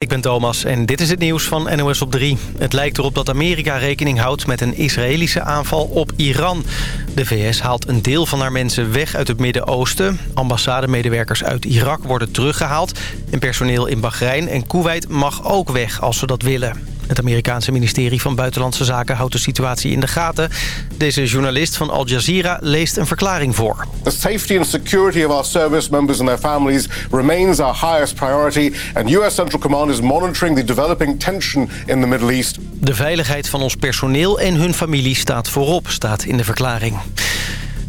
Ik ben Thomas en dit is het nieuws van NOS op 3. Het lijkt erop dat Amerika rekening houdt met een Israëlische aanval op Iran. De VS haalt een deel van haar mensen weg uit het Midden-Oosten. Ambassademedewerkers uit Irak worden teruggehaald. En personeel in Bahrein en Kuwait mag ook weg als ze dat willen. Het Amerikaanse ministerie van Buitenlandse Zaken houdt de situatie in de gaten. Deze journalist van Al Jazeera leest een verklaring voor. The safety and security of our service members and their families remains our highest priority. And US Central Command is monitoring the developing tension in the Middle East. De veiligheid van ons personeel en hun familie staat voorop, staat in de verklaring.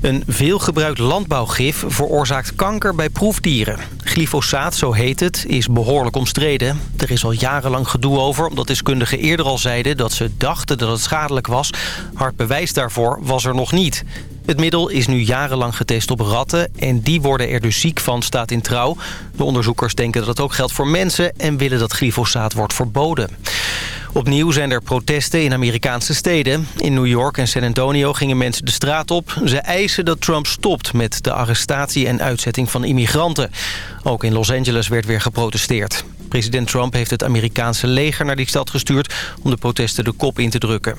Een veelgebruikt landbouwgif veroorzaakt kanker bij proefdieren. Glyfosaat, zo heet het, is behoorlijk omstreden. Er is al jarenlang gedoe over, omdat deskundigen eerder al zeiden... dat ze dachten dat het schadelijk was. Hard bewijs daarvoor was er nog niet. Het middel is nu jarenlang getest op ratten en die worden er dus ziek van, staat in trouw. De onderzoekers denken dat het ook geldt voor mensen en willen dat glyfosaat wordt verboden. Opnieuw zijn er protesten in Amerikaanse steden. In New York en San Antonio gingen mensen de straat op. Ze eisen dat Trump stopt met de arrestatie en uitzetting van immigranten. Ook in Los Angeles werd weer geprotesteerd. President Trump heeft het Amerikaanse leger naar die stad gestuurd... om de protesten de kop in te drukken.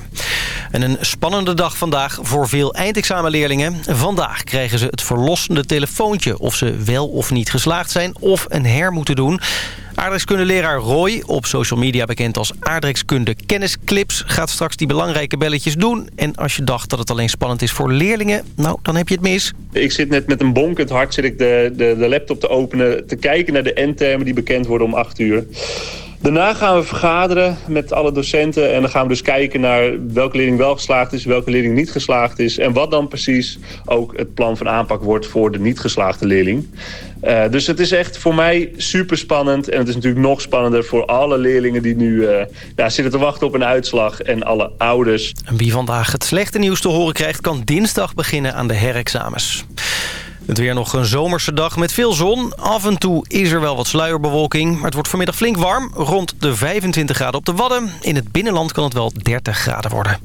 En een spannende dag vandaag voor veel eindexamenleerlingen. Vandaag krijgen ze het verlossende telefoontje... of ze wel of niet geslaagd zijn of een her moeten doen. Aardrijkskundeleraar Roy, op social media bekend als aardrijkskunde kennisclips... gaat straks die belangrijke belletjes doen. En als je dacht dat het alleen spannend is voor leerlingen... nou, dan heb je het mis. Ik zit net met een bonkend hart zit ik de, de, de laptop te openen... te kijken naar de endtermen die bekend worden om 8 uur. Daarna gaan we vergaderen met alle docenten en dan gaan we dus kijken naar welke leerling wel geslaagd is, welke leerling niet geslaagd is en wat dan precies ook het plan van aanpak wordt voor de niet geslaagde leerling. Uh, dus het is echt voor mij super spannend en het is natuurlijk nog spannender voor alle leerlingen die nu uh, ja, zitten te wachten op een uitslag en alle ouders. En wie vandaag het slechte nieuws te horen krijgt kan dinsdag beginnen aan de herexamens. Het weer nog een zomerse dag met veel zon. Af en toe is er wel wat sluierbewolking. Maar het wordt vanmiddag flink warm. Rond de 25 graden op de Wadden. In het binnenland kan het wel 30 graden worden.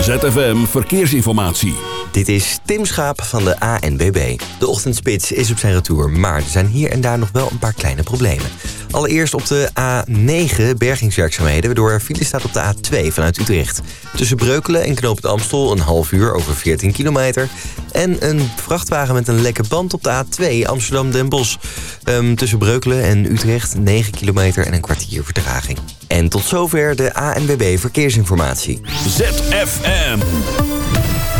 ZFM Verkeersinformatie. Dit is Tim Schaap van de ANBB. De ochtendspits is op zijn retour, maar er zijn hier en daar nog wel een paar kleine problemen. Allereerst op de A9 bergingswerkzaamheden... waardoor er file staat op de A2 vanuit Utrecht. Tussen Breukelen en Knoop Amstel een half uur over 14 kilometer. En een vrachtwagen met een lekke band op de A2 Amsterdam-Den Bosch. Um, tussen Breukelen en Utrecht 9 kilometer en een kwartier vertraging. En tot zover de ANWB Verkeersinformatie. ZFM.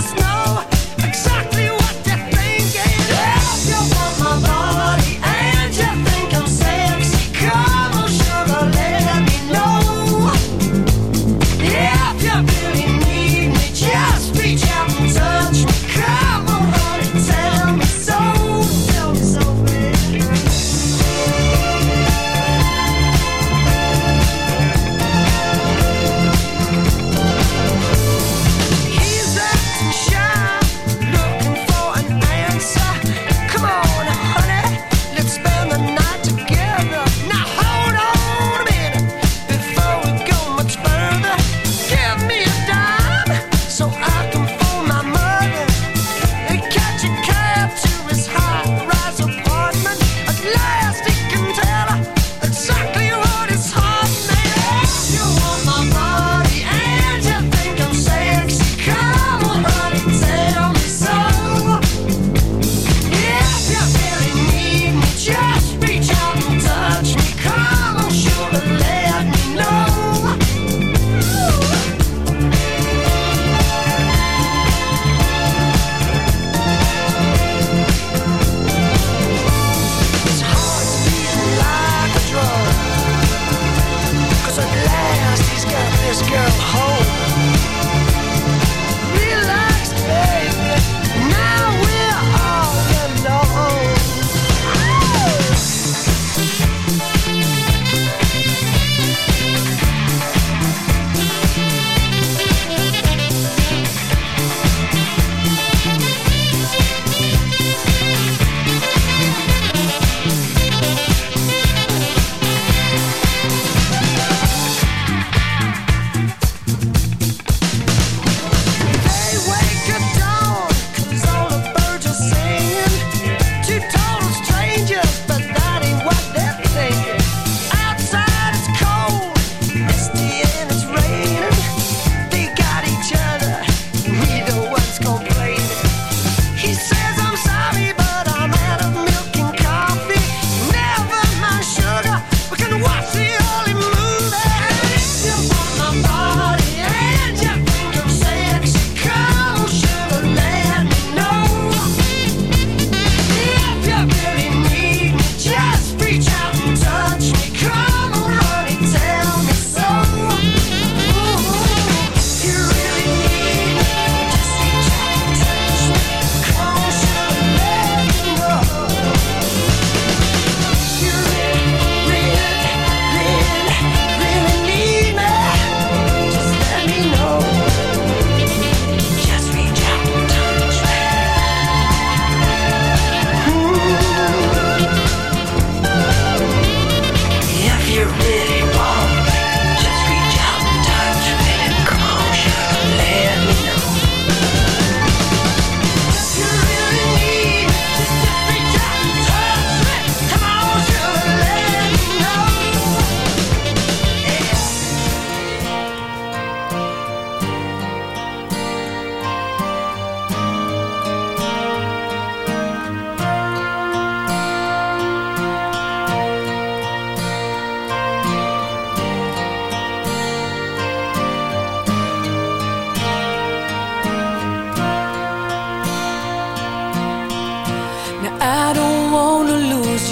just know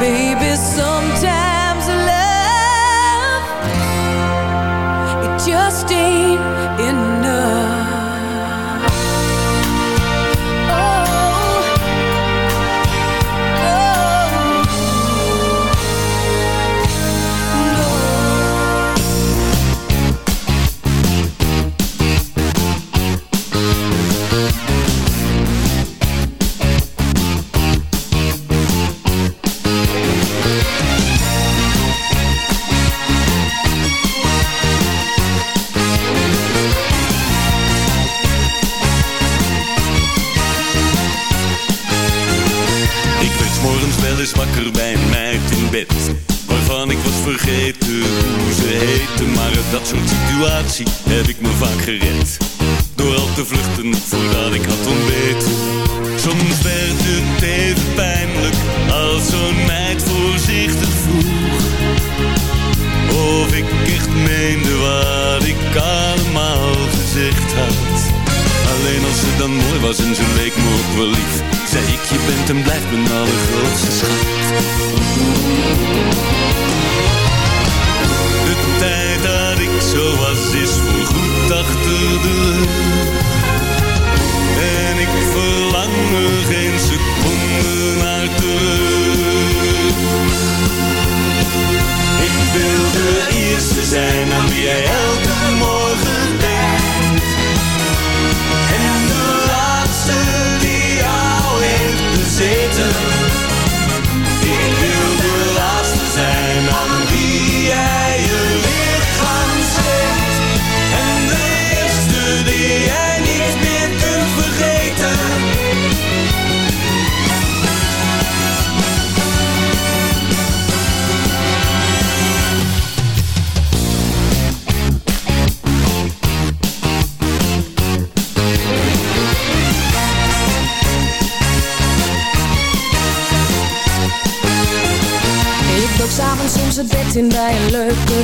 baby, so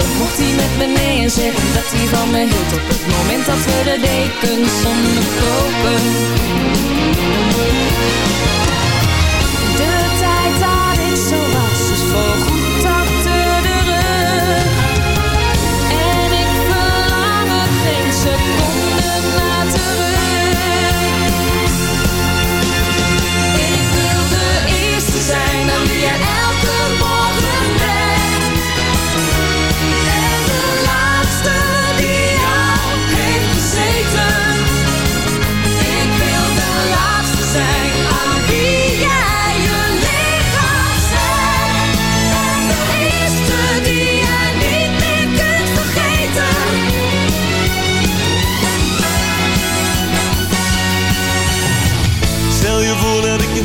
dan mocht hij met me mee en zeggen dat hij van me hield Op het moment dat we de dekens onderkopen De tijd dat ik zo was is voorgoed achter de rug. En ik verlang er geen seconde naar terug. Ik wil de eerste zijn aan wie je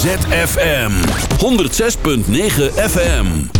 ZFM 106.9 FM.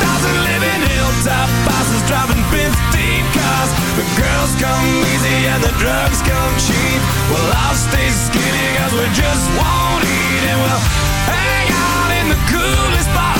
big rock stars and live in hilltop houses driving 15 cars. The girls come easy and the drugs come cheap. Well, I'll stay skinny cause we just won't eat and we'll hang out in the coolest bars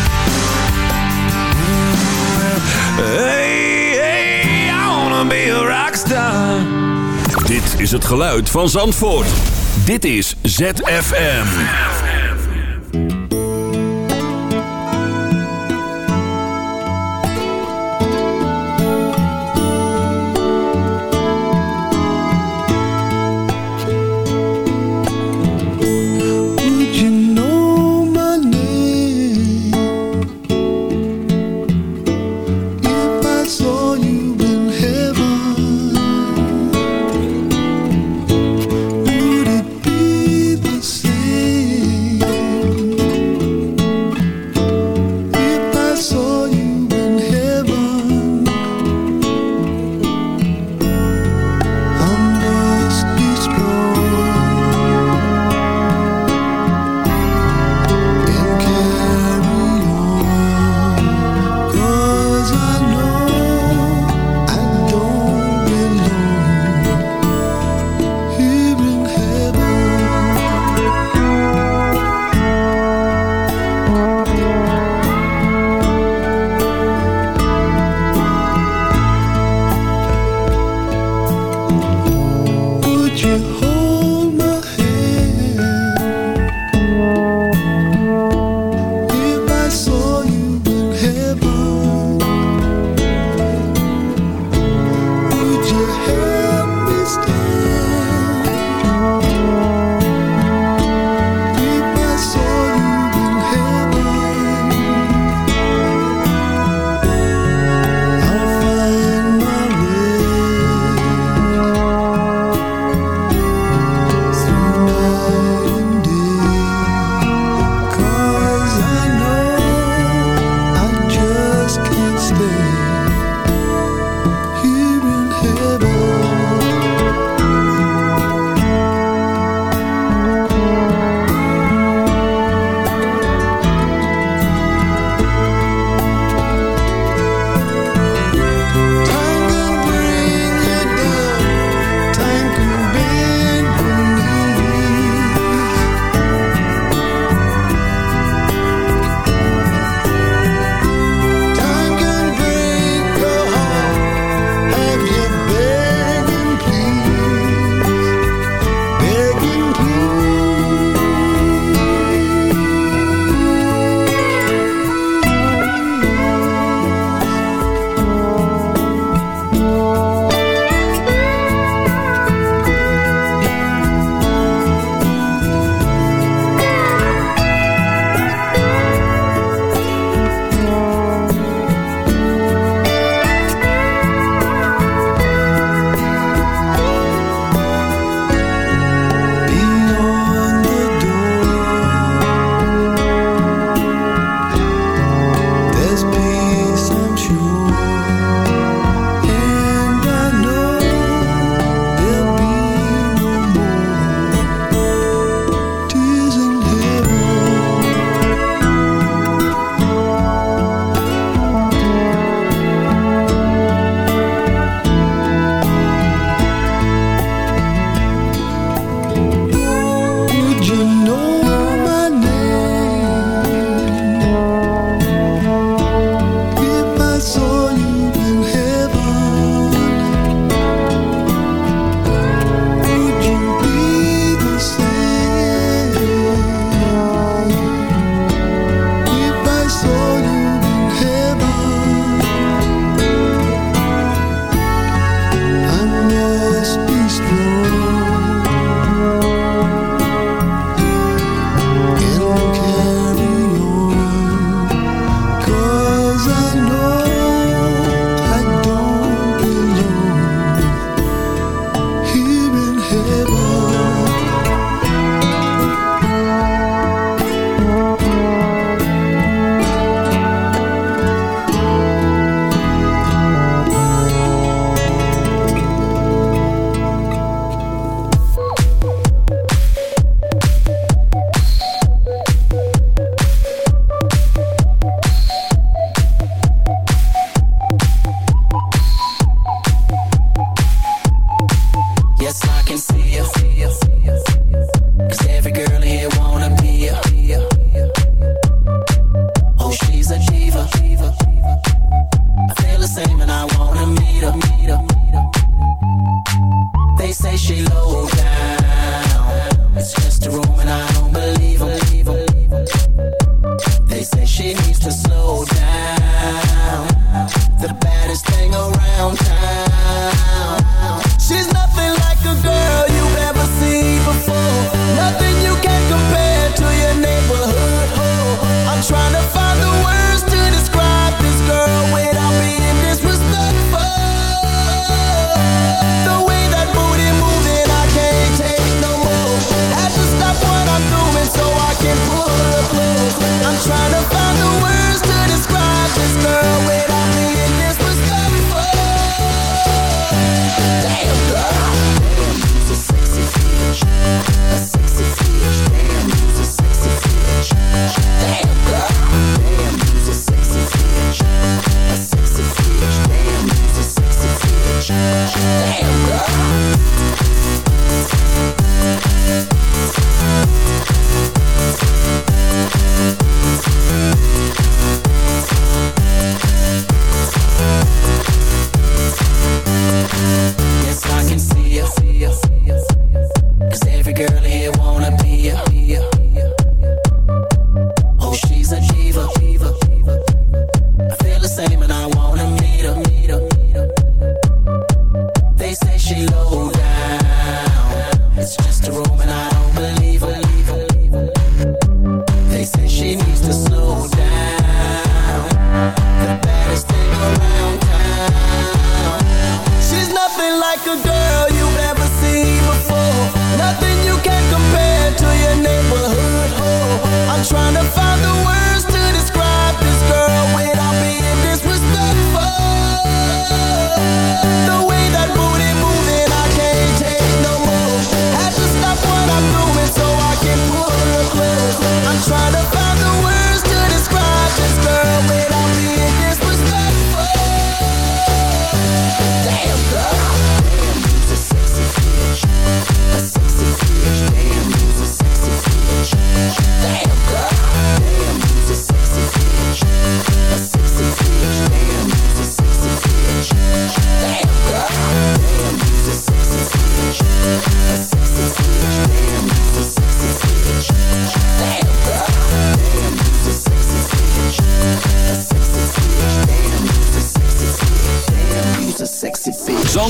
Hey, hey, I wanna be a rockstar. Dit is het geluid van Zandvoort. Dit is ZFM.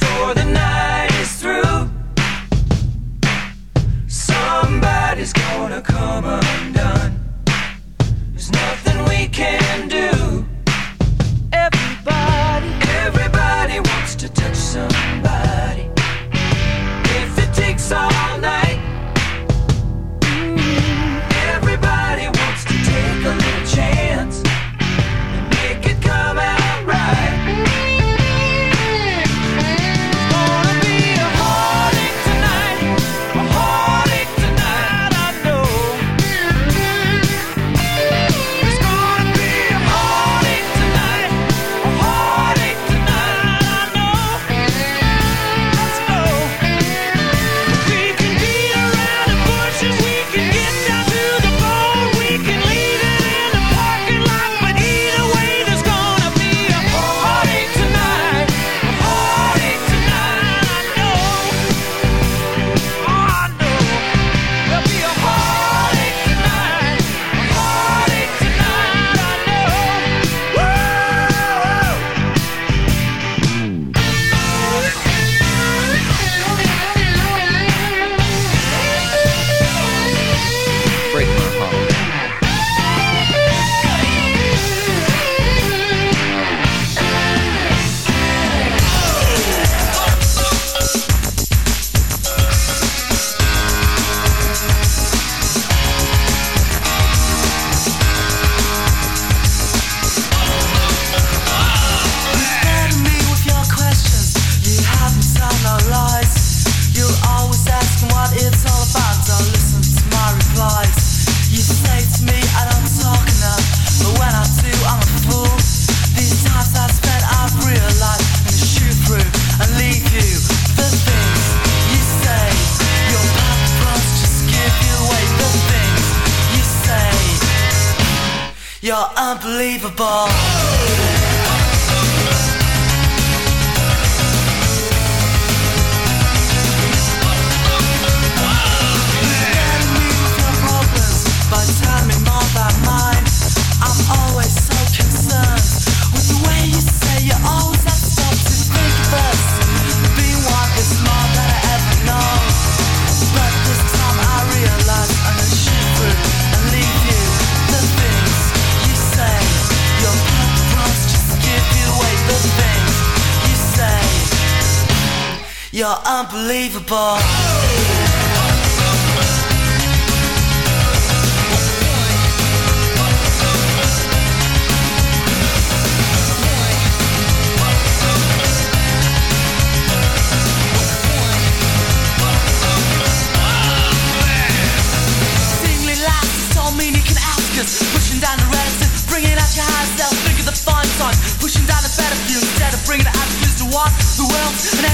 for the unbelievable. You're unbelievable. Pushing down the bringing out your self, the. Pushing down the better view instead of bringing the attitudes to what? Who else?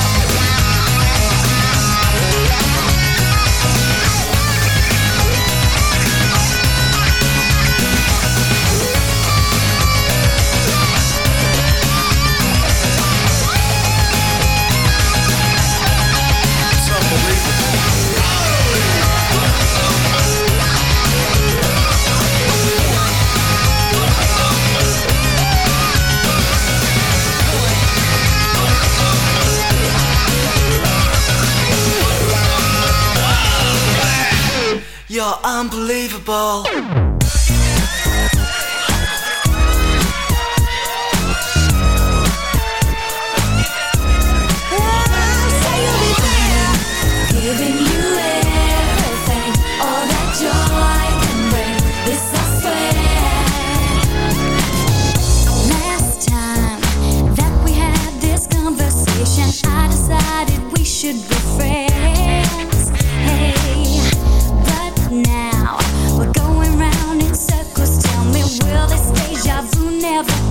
Unbelievable. never